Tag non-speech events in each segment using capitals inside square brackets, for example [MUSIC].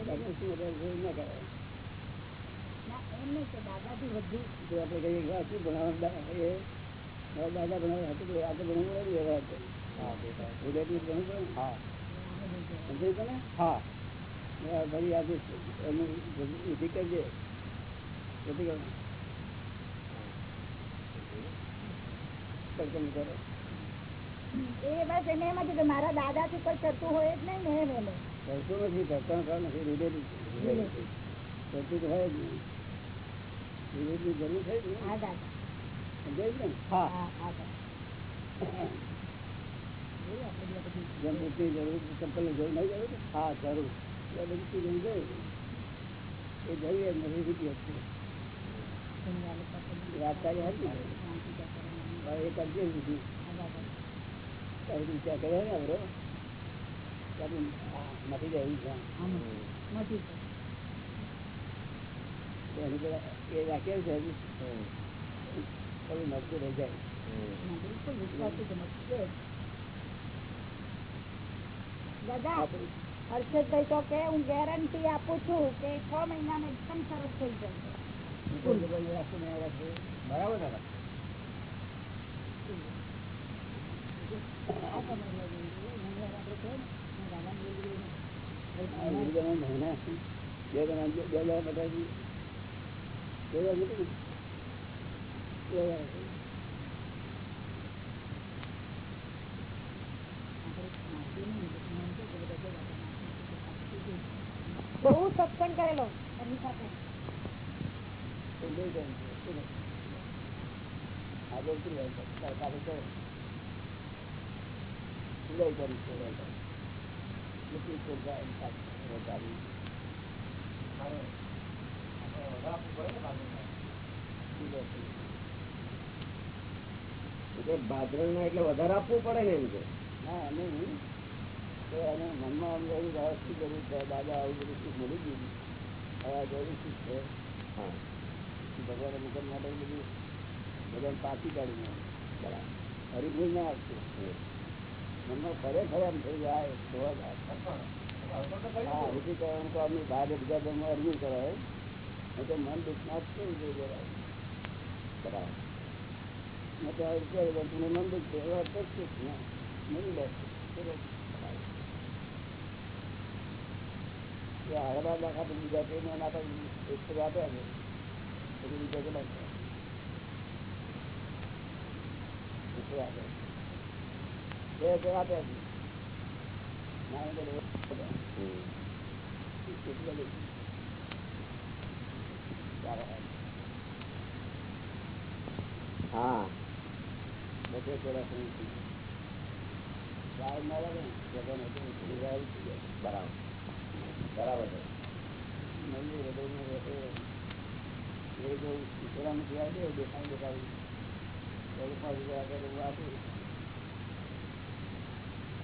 આપણે શું વધારે જોયું ના કરાય ના, એમ નહીં કે દાદાજી વધુ જો આપણે કહીએ કે આ શું ભણાવવાનું દા- એ મારા દાદા ભણાવે હતું તો આજે ભણવું પડે ને વ્યવહાર તો. ઉદયથી ભણવું પડે ને. સમજાયું તને? હા ને આ ફરી આજે એનું વિધિ કરજે વિધિ કરો. કરકમ કરો. એ બસ એને એમ હતું કે મારા દાદાથી કોઈ કરતું હોય જ નહીં ને એમ એને કરતું નથી કરતા કામ નથી રિલેટિવ કરતું તો હોય જ નહીં રિલેટિવ જરૂર થઈ ને? સમજાય ને? હા જેમ બુદ્ધની જરૂર જરૂર નહીં જરૂર હા જરૂર. એ બધી જરૂર એ જરૂરિયાત નથી દુનિયાને વાત તારી હતી ને? એ કરજે વિચાર ને બરો જાય એવું છે. મટી છે તો એની પેલા એ રાખેલ છે થોડું મજબૂત રહી જાય. છે દાદા હર્ષદભાઈ તો કે હું ગેરંટી આપું છું કે છ મહિનામાં એકદમ સરસ થઈ જશે. રાખવું બરાબર દાદા આ સમજ લેવી જોઈએ. ઘણીવાર આપણે કહીએ ને, હું દાદાને બોલી ગઈ ને. મહિના બે જણા બે બે હજાર બહુ સત્સંગ કરેલો એમની સાથે. તો ઉદય કરી જાય ભાદરણમાં એટલે વધારે આપવું પડે ને એમ કે? ના એમ નહીં. તો એને મનમાં આમ એવું હવે શું કરવું છે. દાદા આવું બધું શું મળી ગયું હવે આ જરૂર શું છે? હા. ભગવાન મુકત માટે બધું ભગવાન પાકી કાઢીને બરાબર. હરિભૂલ ના આપશે. મનમાં ખરેખર એમ થઈ જાય. તો જ કહેવાનું તો આમની બહાર બીજા ધર્મ અરજી કરાય તો મન દુઃખમાં જ કેવું થઈ જાય બરાબર મેં તો કર્યો, આપ્યા ના એ બધું આપ્યા. કેટલા લઈ? ચાલો. હા બધે થોડા બરાબર બરાબર એ જો ઈશ્વરામાંથી આવે દેખાય દેખાય તો પાછું આગળ હું આપું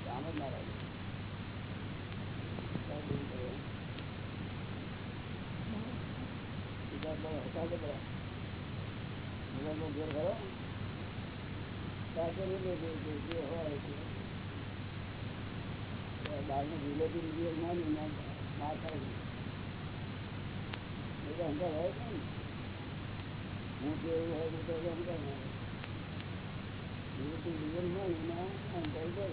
કામ જ ના લાગે કાંઈ નહીં કરે. બીજા તો હતા જ બધા. બીજાનો ઘેર ખરો? ત્યાં તો નહીં લે, જે- જે- જે હોય તે. તો બહારનું relative જે ના લે, માની ના થાય. એ તો અંદર હોય ને. હું કે એવું હોય તો તો અંદર ના હોય. relative real માં અંદર હોય.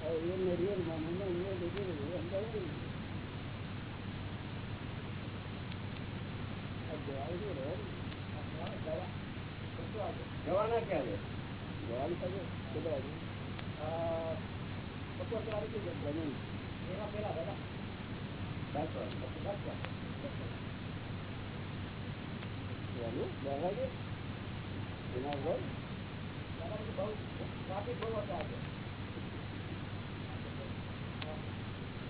હવે real ને real માં ને એના real ને real હોય, અંદર હોય. આ જવાય છે રે. આ જવા- જવા- જવાના ક્યાં છે જવાનું થશે? કેટલા બપોર છે જમીન. એના? દસ વાગે? એના વગર? બહુ ટ્રાફિક બહુ હતો આજે. કેટલા કલાક થાય?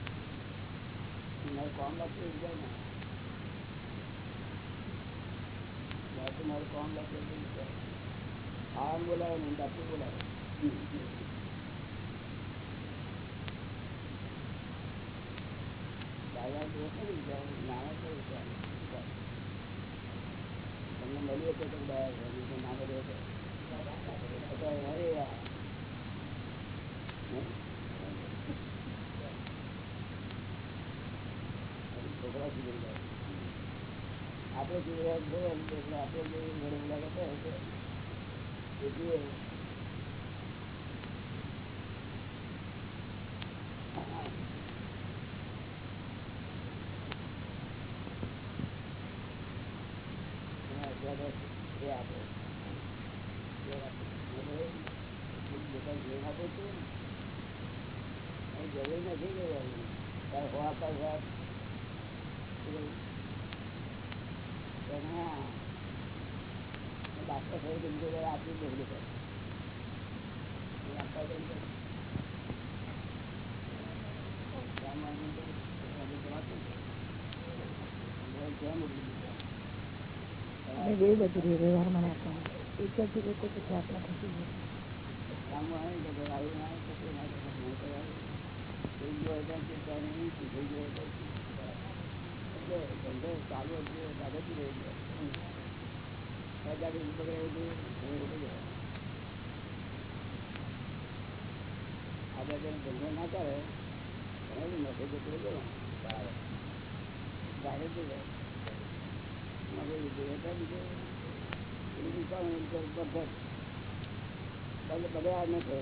મારું કામ લાગતું જાય ને મારું કામ લાગતું આમ બોલાવે ને ડાક્ટર બોલાવે દાદા તો કરી નાના તો મળ્યું હતો તો ના મળ્યો હતો બધા સુધરી જાય જે ઘણી મુલાકાત હોય છે એ જુએ જરૂર નથી લેવાની હોવા પર વાત ડાક્ટર સાહેબ એમ જોડે આપી દેવું પડે આવે તો આવી ના આવે તો કોઈ ના એક જો નહીં બીજો જો હતા ચાલુ આગળ ધંધો ના કરે મગજ જતું ગયો બરાબર. ગાડે જઈ મગજ બીજું બધા નથી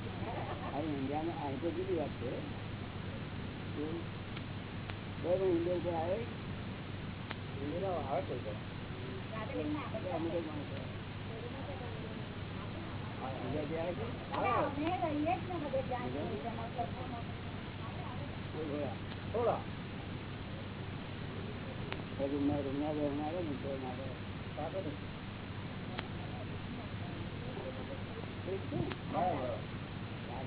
અરે ઇન્ડિયામાં આ તો જુદી વાત છે? બરાબર ઇન્ડિયા ઉપર આવે ઇન્ડિયામાં આવે કોઈ પણ અમુક જ માણસો આવે ને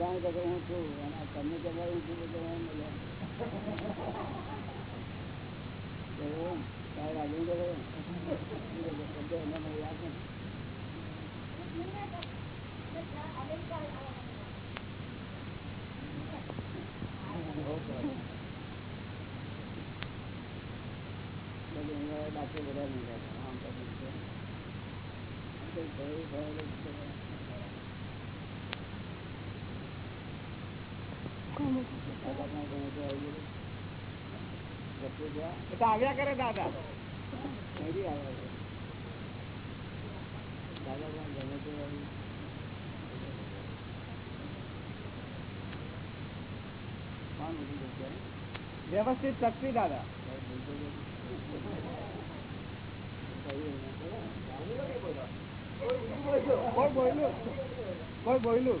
ભગવાન કહે હું છું અને તમને કહેવાય હું છું યાદ બાકી બધા આવ્યા કરે દાદા? વ્યવસ્થિત શક્તિ દાદા. કોઈ બોયલું કોઈ બોયલું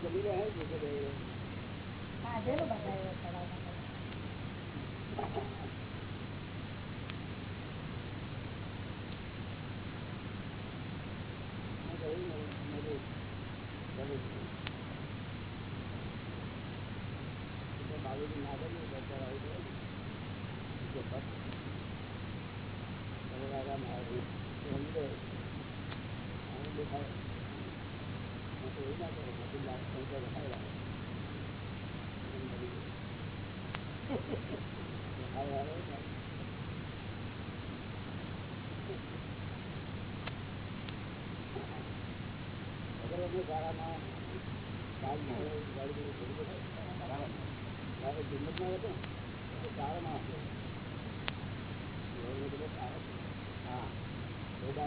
જમી રહ્યા છે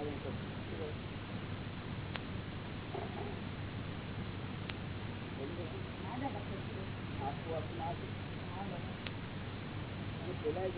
આવે તો આપવું આપવું ના આપવું પેલા જ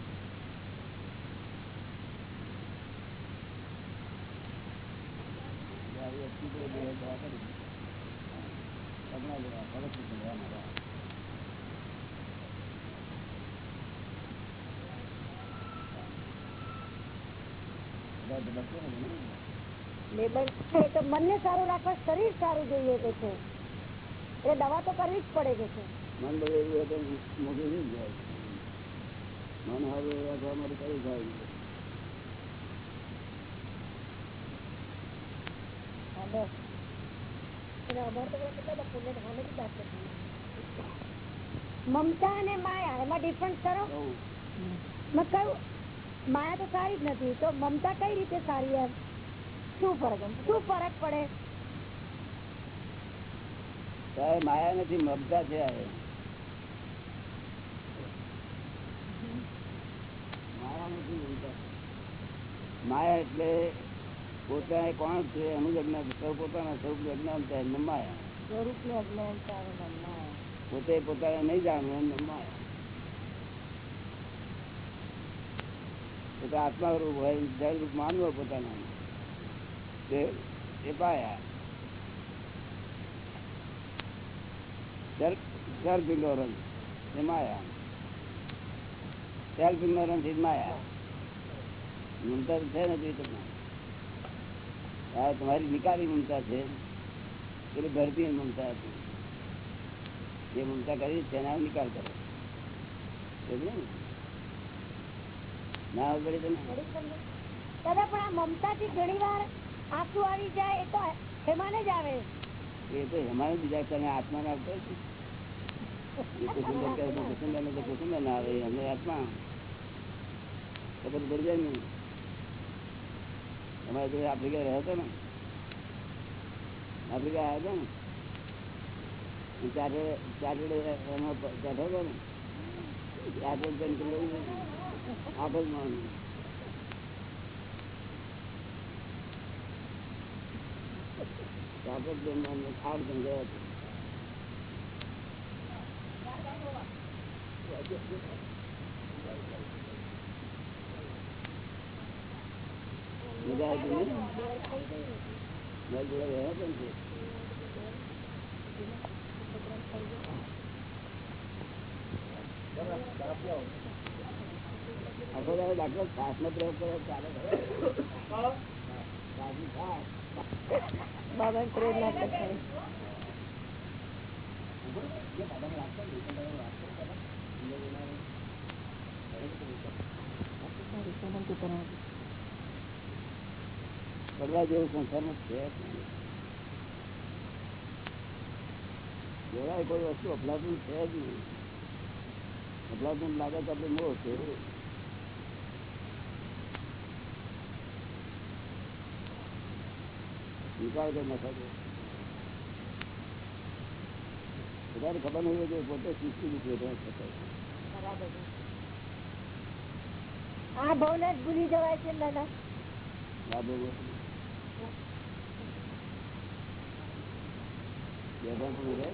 દવા કરી. પગલા લેવા, પગથિયું ચડવા મારા. ને લેબર છે તો મનને સારું રાખવા શરીર સારું જોઈએ કે છે એ દવા તો કરવી જ પડે કે છે મન હોય તો મોઢું નહીં જાય મન હવે રાખવા માટે કયું થાય બસ. મમતા અને માયા એમાં ડિફરન્સ કરો? મેં કહ્યું માયા તો સારી જ નથી. તો મમતા કઈ રીતે સારી એમ? શું ફરક? શું ફરક પડે? માયા નથી મમતા છે માયા નથી માયા એટલે પોતા કોણ છે? એનું અજ્ઞાન સૌ પોતાના સ્વરૂપ અજ્ઞાન છે. એમને સ્વરૂપ ને પોતે પોતાને નહીં જાણવું એમને માયા પોતે આત્મા રૂપ હોય જળ રૂપ માનવો પોતાના. એ પાયા. સેલ્ફ ઇગ્નોરન્સ એ માયા. સેલ્ફ ઇગ્નોરન્સ ઇઝ માયા. છે નથી તમને તમારી નિકાલી મમતા છે. એટલે ભરતી મમતા હતી. જે મમતા કરી તેના નિકાલ કરો. ના? પડે તમે દાદા પણ આ મમતા થી ઘણી વાર આંસુ આવી જાય એ તો જ આવે. એ તો અમારે બીજા તમે આત્મા ના આવતો કુસુંદર ના આવે અમે આત્મા. ખબર પડી જાય ને? અમારે જોડે આફ્રિકા રહ્યો હતો ને. આફ્રિકા આવ્યો હતો ને. ચારે ચારે એમાં બેઠો હતો ને. ચારે પેન કરી આઠ જ માણસ. ચારે પેન આઠ જણ ગયા હતા. મજા આવી ને આખો દાડો ડાક્ટર શ્વાસ નો પ્રયોગ કરે ચાલે શ્વાસની શ્વાસ. બાબા પડવા જેવું સંસારમાં છે. જોડાય કોઈ વસ્તુ અફલાતું છે જ નહીં. અફલાતું લાગે તો આપણે મોહ છે. નિકાલ કરી નાખો બધાને ખબર નહીં હોય પોતે શીખી દીધું બરાબર. આ ભાવને ભૂલી જવાય છે દાદા લાભો બેભાન પણ રહે ને.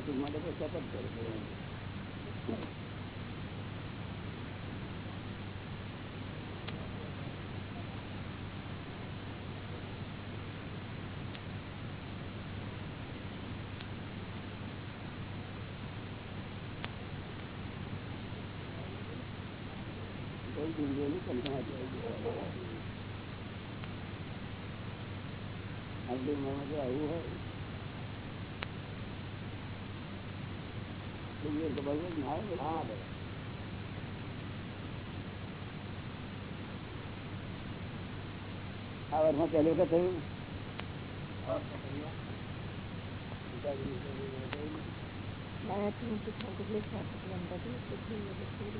સુખ માટે તો પણ કરે કોઈ દુર્ગોની કલ્પના આપણી ઉંમરમાં જો આવું હોય. દુર્ગો તો બરોબર ના આવે હા બરાબર. આ વર્ષમાં પહેલી વખત થયું?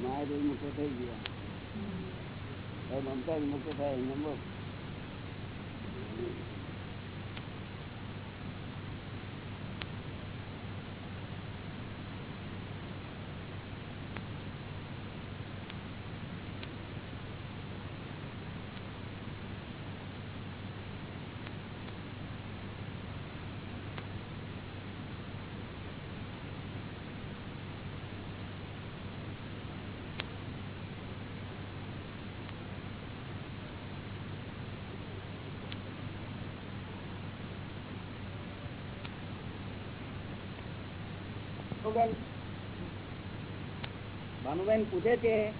માયા જેવી થઈ ગયા. મમતા મુક્ત થાય એમને ભાનુબેન પૂછે છે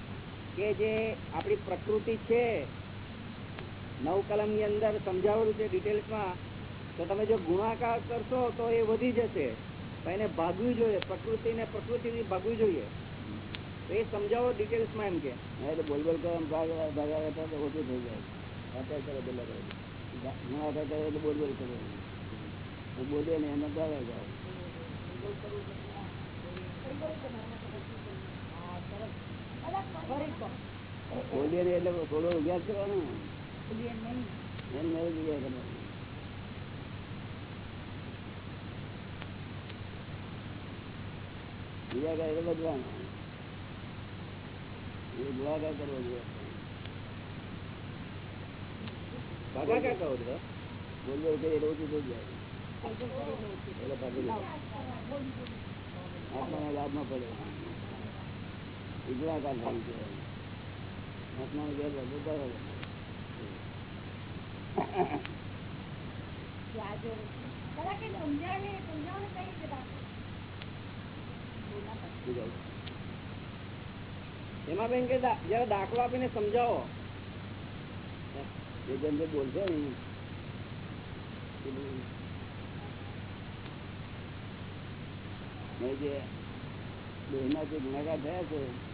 કે જે આપણી પ્રકૃતિ છે નવ કલમની અંદર સમજાવેલું છે ડિટેલ્સમાં તો તમે જો ગુણાકાર કરશો તો એ વધી જશે. એને ભાગવી જોઈએ, પ્રકૃતિને પ્રકૃતિથી ભાગવી જોઈએ. તો એ સમજાવો ડિટેલ્સમાં એમ કે. એટલે બોલ બોલ કરો આમ ભાગ ભાગ્યા તો ઓછું થઈ જાય. અત્યારે કરો આગળ કરે. એટલે બોલ બોલ કરો. બોલે ને એમાં ભાગ્યા જાઓ બોલીએ ને એટલે થોડો અભ્યાસ કરવાનો. નવી કરવાનો. બીજા કાંઈ એટલે બધવાનું. એ ગુણાકાર કરવો જોઈએ. ભાગાકાર કહો છો. બોલ બોલ એટલે ઓછું થઈ જાય. એટલે ભાગી લે આત્માને લાભમાં પડે. એમાં બેન કે જયારે દાખલો આપીને સમજાવો. એ જેમ જે બોલશે ને જે લોહીના જે ગુણાકાર થયા છે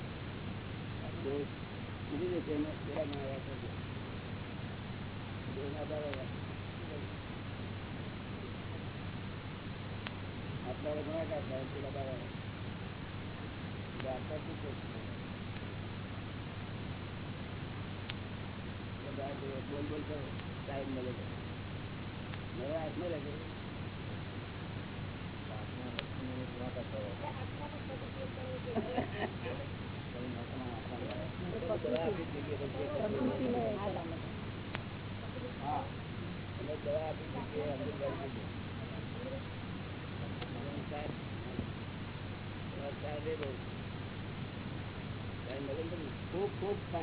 પેલા ગુણાકાર થાય પેલા બરાબર એટલે આટલા શું બોલ બોલ કરો ટાઈમ મળે છે મારા હાથમાં રહે છે હા એટલે દવા આપી દીધી અંદર કરી દીધી સાહેબ સાહેબ એ બહુ ટાઈમ મળે ને ખૂબ ખૂબ ટાઈમ મળે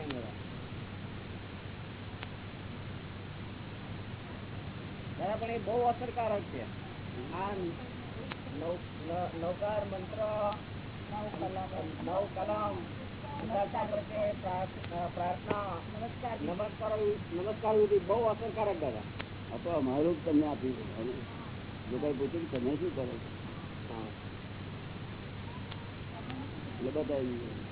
પણ એ બહુ અસરકારક છે. નવ- મંત્ર નવ કલમ પ્રાર્થના, નમસ્કાર નમસ્કાર બહુ અસરકારક દાદા. તો તમને આપી જો કઈ તમે શું કરો છો? એટલે બતાવી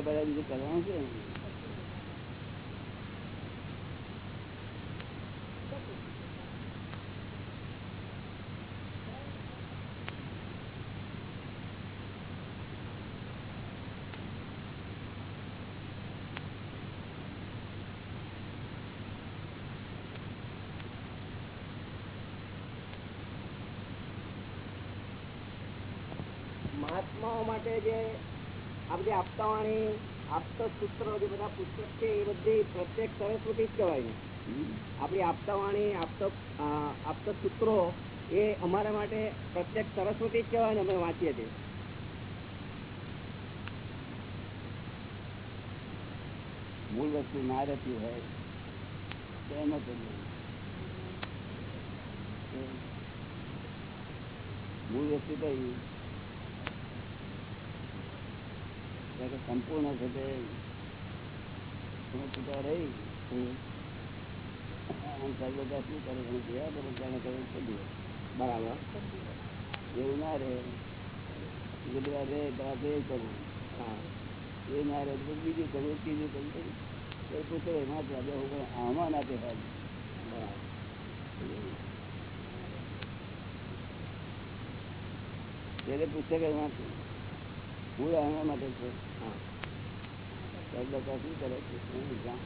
દીધું એટલે નવરા બધા બીજું કરવાનું છે ને. મહાત્માઓ માટે જે આ બધી આપતાવાણી આપતા સૂત્રો જે બધા પુસ્તક છે, એ બધી પ્રત્યેક સરસ્વતી જ કહેવાય આપણી આપતાવાણી, આપતા આપતા સૂત્રો એ અમારા માટે પ્રત્યેક સરસ્વતી જ કહેવાય ને અમે વાંચીએ છીએ. મૂળ વસ્તુ ના રહેતી હોય, તો એમ જ મૂળ વસ્તુ કઈ ત્યારે સંપૂર્ણ છે તે. છૂટા રહી. આમ સાહેબ બધા શું કરે તમે જોયા કરો જાણે કરે છે દિવસ બરાબર. એવું ના રહે. ગુજરાત રહે તો આ બે કરવું. હા. એ ના રહે તો બીજું કરવું ત્રીજું કરવું. તો પૂછે ના તો બે હું આમાં ના તે સાહેબ બરાબર. ત્યારે પૂછે કે વાંચું હું આના માટે છે. હા. સાહેબ લોકો શું કરે છે? હું જાણ.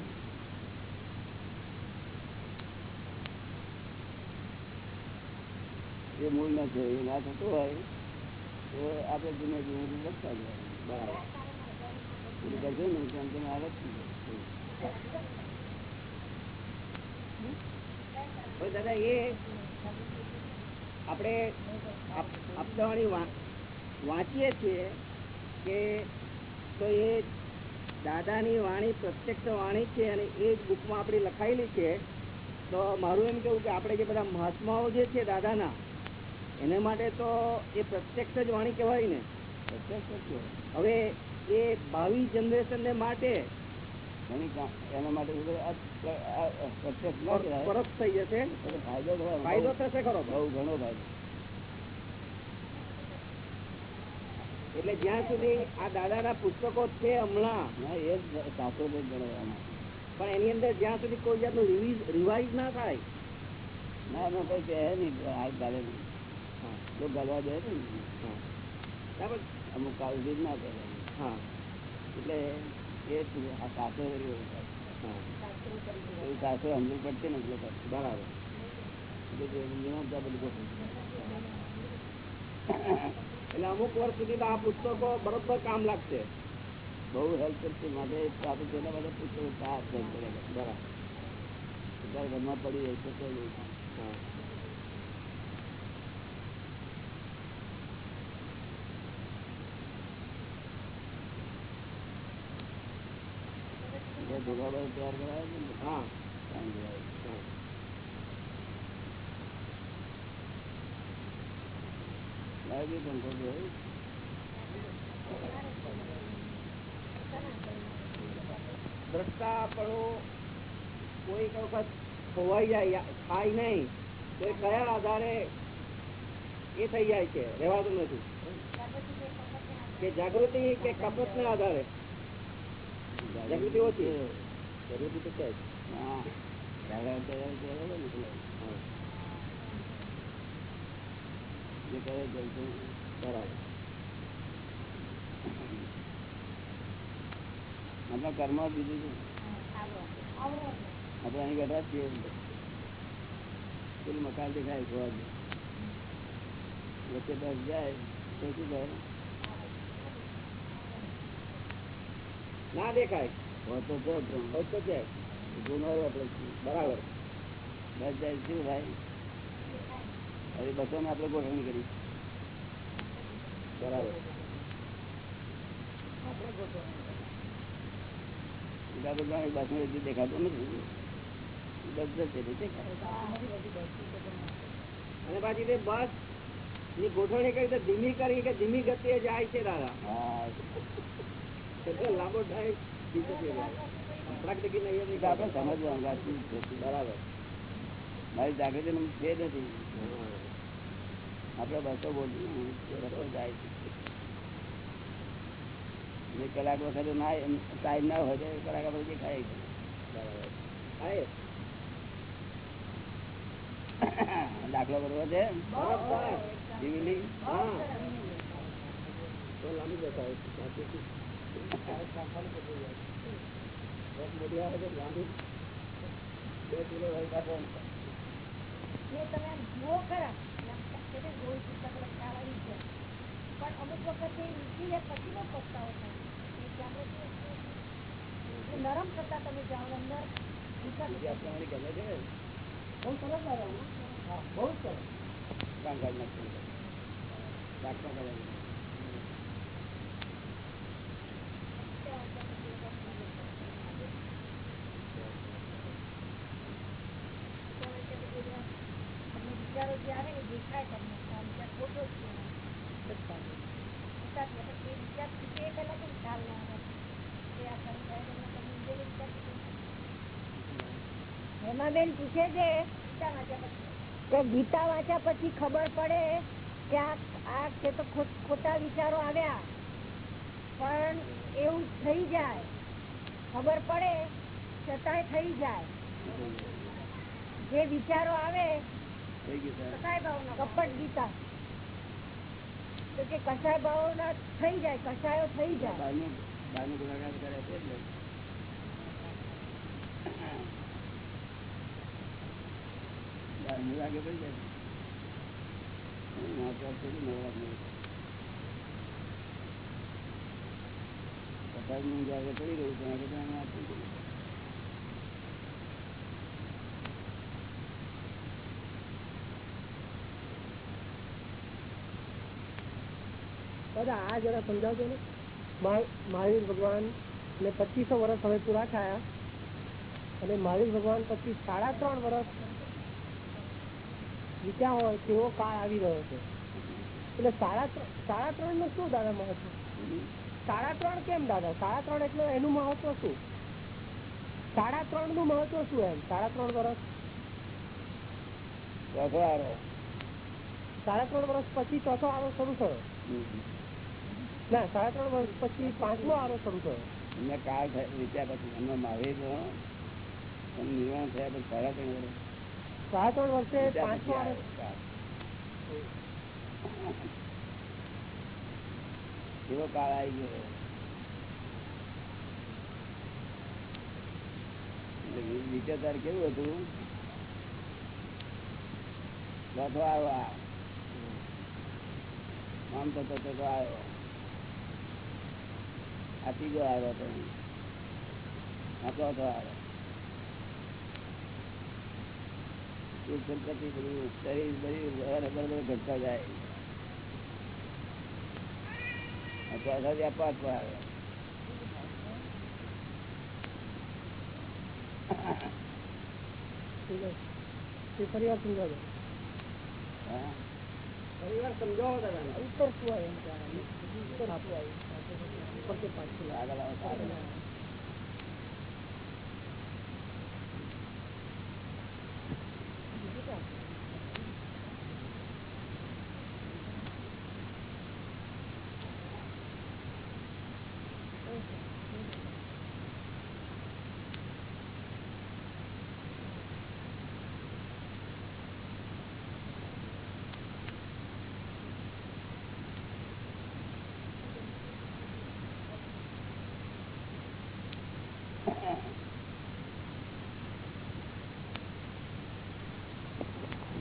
એ મૂળ ના છે, એ ના થતું હોય, તો આપણે ધીમે ધીમે ધીમે લખતા જવાનું. બરાબર. એટલે કરશે ને તેમ તેમ આવે જ નહીં. હવે દાદા, એ આપણે આપ- આપતાવાણી વા- વાંચીએ છીએ કે તો એ દાદાની વાણી પ્રત્યક્ષ વાણી છે અને એ જ બુકમાં આપણી લખાયેલી છે તો મારું એમ કેવું કે આપણે જે બધા મહાત્માઓ જે છે દાદાના એને માટે તો એ પ્રત્યક્ષ જ વાણી કહેવાય ને. પ્રત્યક્ષ હવે એ ભાવિ જનરેશન ને માટે એની માટે પરત થઈ જશે. ફાયદો ફાયદો થશે ખરો. બહુ ઘણો ફાયદો. એટલે જ્યાં સુધી આ દાદાના પુસ્તકો છે હમણાં ના એ શાસ્ત્રો જ ગણવાના પણ એની અંદર જ્યાં સુધી કોઈ જાતનું રિવાઇઝ ના થાય ના એમાં કોઈ કહે નહીં આ ગાલે નહીં. જો ગાલવા દે ને બરાબર? અમુક કાળજી જ ના કરે. હા. એટલે એ આ હા. એવું શાસ્ત્રો સમજણ પડશે ને એટલે બરાબર. એટલે બધું. [LAUGHS] એટલે અમુક વર્ષ સુધી તો આ પુસ્તકો બરોબર કામ લાગશે. બહુ હેલ્પ કરશે માટે આપણે તેના માટે પુસ્તકો સાથ હેલ્પ કરે બરાબર. અત્યારે ઘરમાં પડી જાય તો કોઈ નહીં. હા. જે ભોગાવાળો તૈયાર કરાવે છે ને? હા. કોઈ. દ્રષ્ટાપણું કોઈક વખત ખોવાઈ જાય થાય નહીં તો કયા આધારે એ થઈ જાય છે? રહેવાતું નથી. કે જાગૃતિ કે કપટ ના આધારે? જાગૃતિ ઓછી. જાગૃતિ તો છે જ. કરે તે કરાવે. બરાબર કર્મ બીજું શું? આપણે અહીં બેઠા છીએ. પેલું મકાન દેખાય જોવા દે વચ્ચે બસ જાય, તો શું થાય? ના દેખાય. તો છે જ તો છે ગુનો આપણે? બરાબર. બસ જાય શું થાય? હવે બસો ને આપણે ગોઠવણી કરી. બરાબર. દેખાતું નથી. અને પાછી તે બસની ગોઠવણી કરી તો ધીમી કરી કે ધીમી ગતિએ જાય છે દાદા? લાંબો ટાઈમ બીજો આપણે સમજવાનું. બરાબર. મારી જાગૃતિ છે નથી. આપણે બસો બોલશું બસો જાય છે. કલાક વખતે ના ટાઈમ ના હોય તો કલાક આપણે. બરાબર. દાખલો કરવો છે? જીવીલી લાંબી મોટી આવે લાંબી બે કિલો હોય તમે જુઓ ખરા. કે તે ગોળ પુસ્તક લટકાવવાની છે પણ અમુક વખત એ વીતી જાય પછી નો પસ્તાવો થાય એ જાગૃતિ નરમ થતા તમે જાઓ અંદર આપણે ગમે છે? બહુ સરસ બહુ સરસ. કામ કાઢ નાખશું દાખલો કરે તમને વિચારો જે આવે ને એ દેખાય તમને કે આ વિચાર ખોટો જ છે બતાવે. બતાવે. એટલે એ વિચાર છૂટે એ પહેલા તો ખ્યાલ ના આવે કે આ ખરું થાય તમને તમે ઈંડેલો વિચાર છૂટે. હેમાબેન પૂછે છે કે ગીતા વાંચ્યા પછી ખબર પડે કે આ કે તો ખોટા વિચારો આવ્યા. પણ એવું થઈ જાય. ખબર પડે છતાંય થઈ જાય. જે વિચારો આવે કપટ ગીતા. તો કે કસાય ભાવના થઈ જાય કસાયો થઈ જાય. ગુનાગાર કરે છે પડી જાય. પડી ગયું આપી. દાદા આ જરા સમજાવજો ને. મહાવીર ભગવાન ને પચીસો વર્ષ હવે પૂરા થયા. અને મહાવીર ભગવાન પછી સાડા ત્રણ વર્ષ વીત્યા હોય તેવો કાળ આવી રહ્યો છે. એટલે સાડા ત્રણ સાડા ત્રણનું શું દાદા મહત્વ? સાડા ત્રણ કેમ દાદા? સાડા ત્રણ એટલે એનું મહત્વ શું? સાડા ત્રણનું મહત્વ શું એમ? સાડા ત્રણ વર્ષ સાડા ત્રણ વર્ષ પછી ચોથો આરો શરૂ થયો? ના સાડા ત્રણ વર્ષ પછી પાંચમો આરો શરૂ થયો. એમને કાળ વિચાર પછી એમનો મહાવીર નિર્માણ થયા પછી સાડા ત્રણ વર્ષ ત્રણ વર્ષે. એવો કાળ આવી ગયો. એટલે વિ- કેવું હતું? બધો આવ્યો આમ તો તો આવ્યો. આ ત્રીજો આવ્યો હતો આ ચોથો આવ્યો. એ બધું શરીર બધું ઘટતા જાય. પરિવાર સમજાવો. હા. પરિવાર સમજાવો દાદા ઉત્તર શું આવે. આગળ આવો આગળ આવો.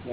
ગયા કાળનો છેલ્લો આવ્યો ચોથા ત્રીજાનો એ ચોથા આ ચોથો ચોથા સુધી ત્રણ હોય એવું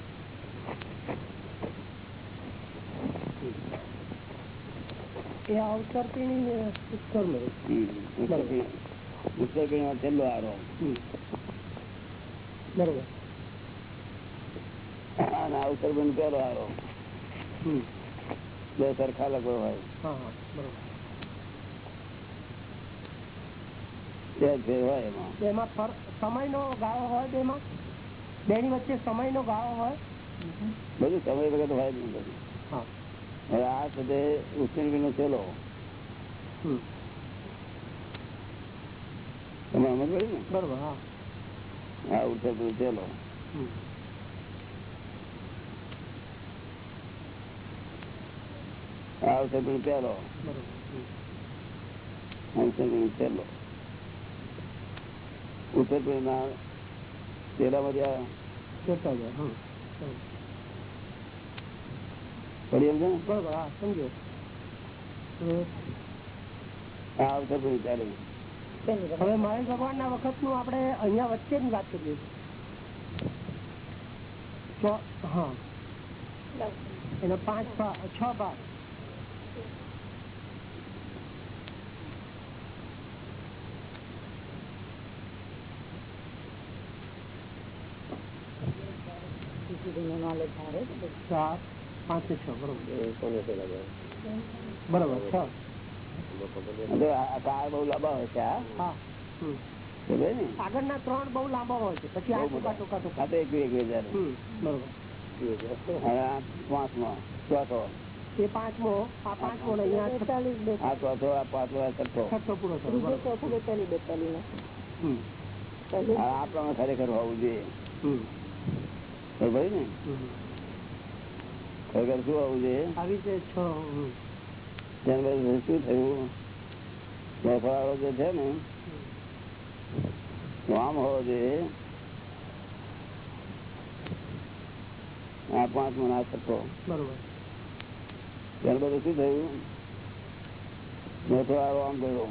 એ અવસર પીણી ઉત્તર નો હમ, ઉત્તર પીણ- ઉત્તર પીણમાં છેલ્લો આરો બરોબર અને આ ઉત્તર પીણ પેલો આરો હમ બે સરખા લગો હોય હા હા બરોબર બે ફેર હોય એમાં એમાં ફર- સમયનો ગાળો હોય બેમાં બેની વચ્ચે સમયનો ગાળો હોય બધું સમય વગર હોય જ નહીં બધું હા હવે આ સાથે ઉત્તર પીણ નો ચેલો તમે સમજ પડી ને? બરોબર હા. આ ઉત્તર પીણ છેલ્લો હમ. આ ઉત્તર પેલો બરોબર હમ. આ ઉત્તર પીણ છેલ્લો ઉત્તર પીણ ના પેલા બધા એમ હા હવે મહેશ ભગવાન ના વખતનું આપણે અહિયાં વચ્ચે ની વાત કરીએ. હા. એનો પાંચ છ ભાગ. ચાર પાંચ ને છ બરોબર બરોબર છ. બહુ લાંબા હોય છે હા? હમ. સમજે ને? આગળના ત્રણ બહુ લાંબા હોય છે પછી આ ટૂંકા ટૂંકા ટૂંકા. તો એક એક હજાર. બરોબર. પાંચમો ચોથો. એ પાંચમો આ પાંચમો ને અહીંયા આ ચોથો આ પાંચમો છઠ્ઠો. છઠ્ઠો પૂરો થયો બરોબર. હમ. આ પ્રમાણે ખરેખર હોવું જોઈએ. હમ. ને? ખરેખર શું આવું જોઈએ આવી રીતે છ હમ. તેના પછી શું થયું? મફળાળો જે છે ને આમ હોવો જોઈએ. આ ને છઠ્ઠો. બરોબર. ત્યાર બધું શું થયું? આરો આમ ગયો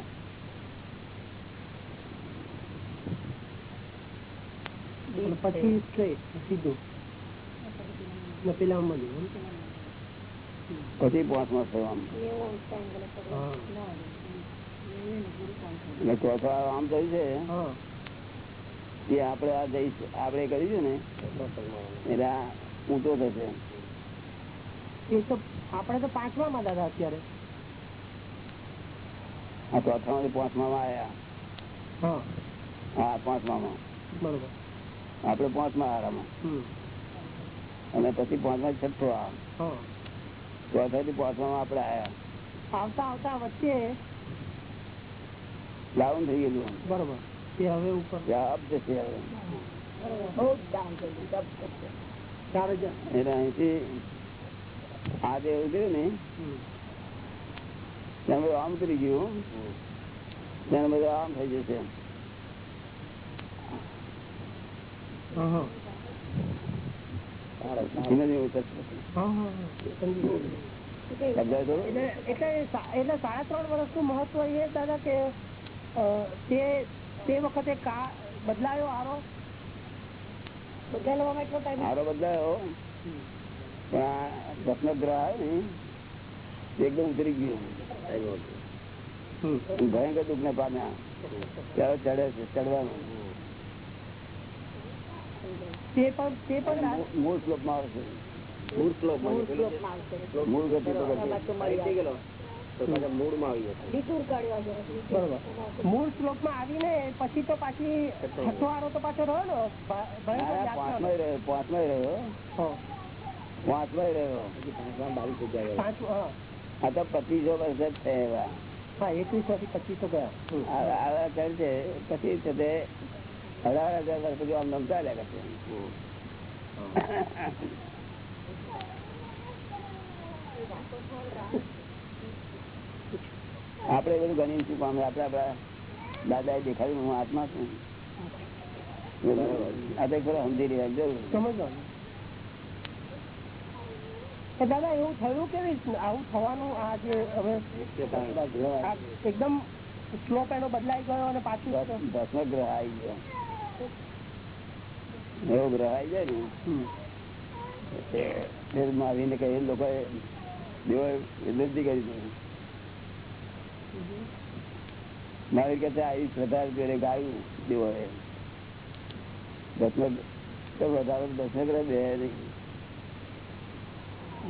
પછી straight, સીધું? પછી પાંચમો થયો આમ. હા. ચોથો આમ થયું છે. એ આપણે આ જઈશ આપડે કરીશું ને એટલે ઊંચો થશે એ તો પાંચમા માં દાદા અત્યારે. આ પાંચમા માં આવ્યા હા. પાંચમા માં બરોબર. આપણે પાંચમા આરામાં અને પછી પાંચમા છઠ્ઠો આ. હા. ચોથાથી પાંચમા આપડે આવ્યા આવતા આવતા વચ્ચે ડાઉન થઈ ગયેલું બરોબર. હવે ઉપર. અપ જશે હવે. અહીંથી આ જે ઉતર્યું ને. ત્યાં બધું આમ ઉતરી ગયું. ત્યાં બધું આમ થઈ જશે હા હા ધીમે ધીમે ઉતરશે હા હા હા સમજી ગયો. સમજાય થોડું એટલે સાડા ત્રણ વર્ષનું મહત્વ એ દાદા કે તે તે વખતે કા બદલાયો આરો? બદલવામાં એટલો ટાઈમ હારો બદલાયો. પણ આ રત્નગ્રહ આવે ને એકદમ ઉતરી ગયું. ભયંકર દુઃખ ને પામ્યા. ત્યારે ચડે છે ચડવાનું. તે પણ તે પણ મૂળ- મૂળ શ્લોકમાં આવે છે મૂળ શ્લોકમાં મૂળ ગતિ મળી મૂળ શ્લોકમાં આવીને પછી તો પાછી છઠ્ઠો આરો તો પાછો રહ્યો ને. પાંચમાં રહ્યો પાંચમાં રહ્યો. હા. પાંચમાં રહ્યો પાંચ હા. આ તો પચીસો વર્ષ જ થયા હા એકવીસો પચીસો ગયા. પછી અઢાર હજાર વર્ષ પછી આમ નમતા ચાલ્યા કરશે. આપડે બધું ગણી શું પામે આપડે આપડા દાદા એ દેખાડ્યું હું આત્મા છું. આ તો ખરો સમજી રહ્યા જરૂર. સમજવાનું. દાદા એવું થયું કેવી? આવું થવાનું આ જે હવે એકદમ શ્લોક એનો બદલાઈ ગયો અને પાછું દસમો ગ્રહ આવી ગયો. એવો ગ્રહ આવી જાય ને. હમ. ફેર મારીને કહે લોકો વિનંતી કરી દીધી મારી કે આવી શ્રદ્ધા જોડે ગાયું દેવો એ દસમો તો વધારે દસમો ગ્રહ બે નહીં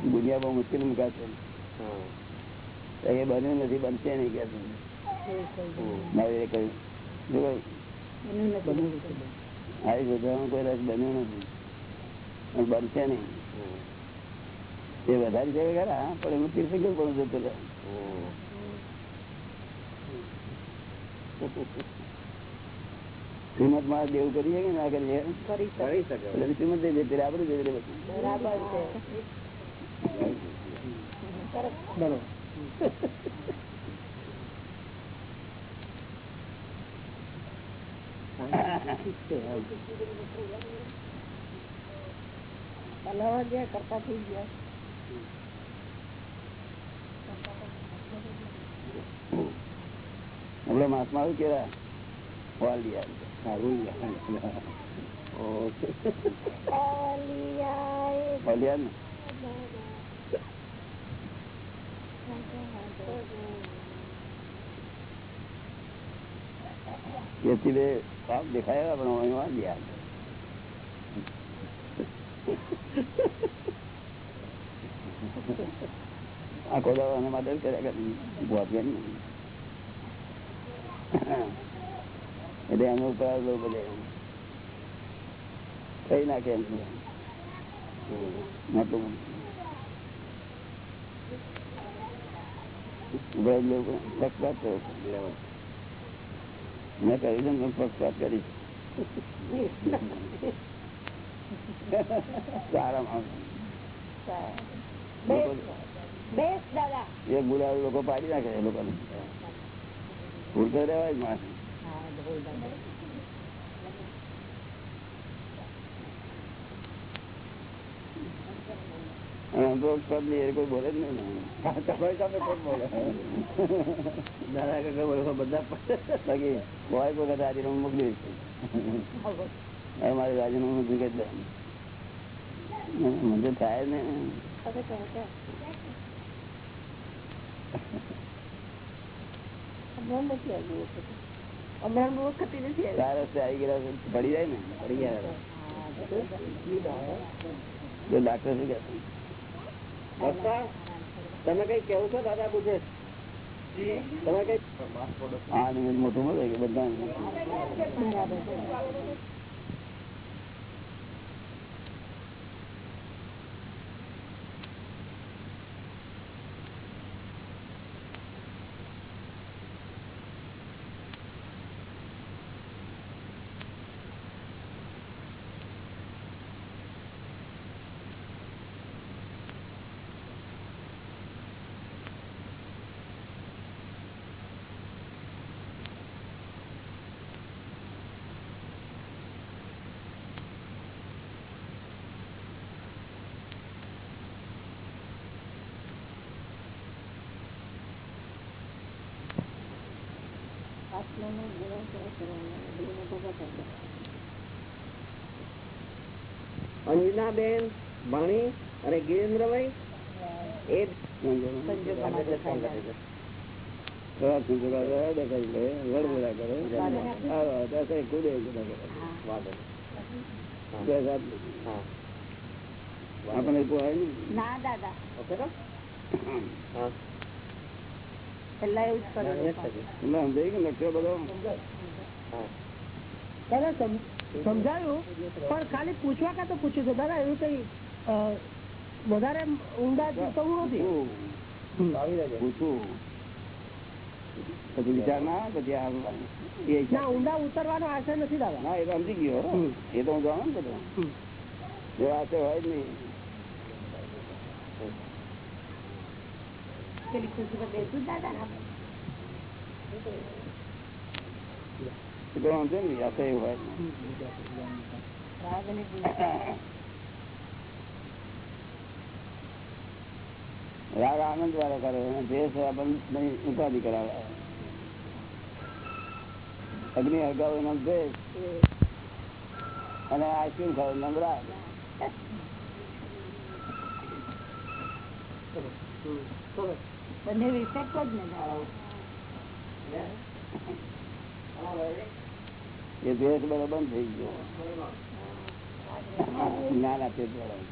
દુનિયા બહુ મુશ્કેલ મુકાશે એ બન્યું નથી બનશે નહીં કે મારે કહ્યું કોઈ રસ બન્યું નથી. બનશે નહીં. એ વધારી શકે ખરા પણ એનું તીર્થંકર પણ જતો રહે. શ્રીમદમાં દેવું કરીએ કે ના કરીએ? કરી શકે. શ્રીમદ જતી રહે, રહે બરાબર બરોબર. હલાવા ગયા કરતા થઈ ગયા આપણે માસમાં આવ્યું કેવા વાલિયા અલિયાએ ને બે પાપ દેખાયા પણ અહીં વાલિયા આખો દાડો માટે કર્યા કરે. એટલે એનો ઉપયોગ બહુ બધે કઈ નાખે એમ. મોટું ગરીબ લેવું. મેં કહ્યું છે હું પક્ષપાત કરીશ સારા માણસ. બે ગુલાબ લોકો પાડી નાખે એ લોકોને. ભૂલ તો રહેવાય માણસ. હા બોલ દાદા અને આમ તો પદ નહીં, એ કોઈ બોલે જ નહીં ને. તમારી સામે કોણ બોલે દાદા કાકા બોલે બધા બાકી હોય કોઈ કદાચ આજે હું મોકલી દઈશ. હવે મારે રાજીનામું નથી કરી દે મને થાય ને હવે તો હતા. હમણાં નથી આવ્યું એ બધું. હમણાં બહુ વખત નથી આવ્યું. ચાર રસ્તે આવી ગયા છે, પડી જાય ને પડી ગયા જો ડાક્ટર શું કહેશે? તમે કઈ કેવું છો દાદા પૂછે? તમે કઈ મોટું બધા આત્માનો. અંજનાબેન ભાણી અને ગિરેન્દ્રભાઈ એ કઈ. આપણને ના દાદા એવું જ સમજાય પણ ખાલી પૂછવા કા તો પૂછ્યું છે? દાદા એવું કઈ વધારે ઊંડા જવું નથી. પૂછવું. પછી. વિચાર ના પછી આ ઊંડા ઉતરવાનો આશય નથી દાદા. ના એ તો સમજી ગયો. એ તો હું જાણું ને બધું. હોય જ નહીં. પેલી ખુશી પર બેસું દાદા હોય. રાગ આનંદ વાળો કરે દેશ ઉપાધિ કરાવે. અગ્નિ હગાવ એનો દેશ અને આઈસ્ક્રીમ ખાવ એનો રાગ બંને રિફેક્ટ જ ને દાદા. એ દ્વેષ બરોબર થઈ ગયો. જ્ઞાન આપે દ્વારા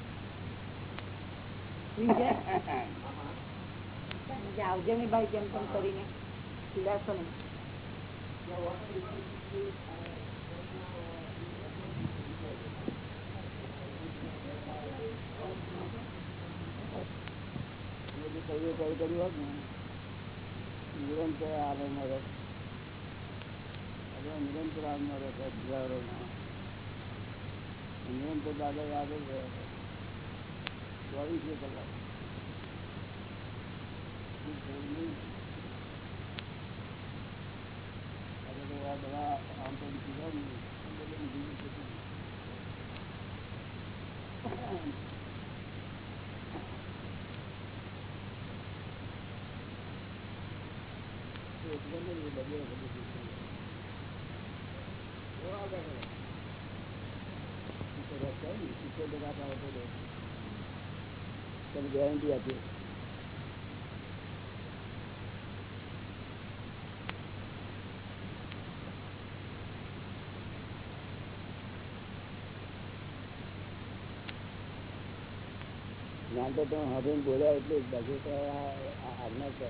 આવજે ને ભાઈ જેમ તેમ કરીને. પીડાશો નહીં. બધું કર્યું કર્યું હોત ને, નિરંતર આનંદમાં રસ હવે નિરંતર આનંદમાં રસ હજારોમાં નિરંતર દાદા યાદ જ રહે. ચોવીસે કલાક. બધા આમ તો બીજું બધું. ગેરંટી આપી જ્ઞાન તો તમે હવે બોલ્યા એટલું જ બાકી તો આ આજ્ઞા છે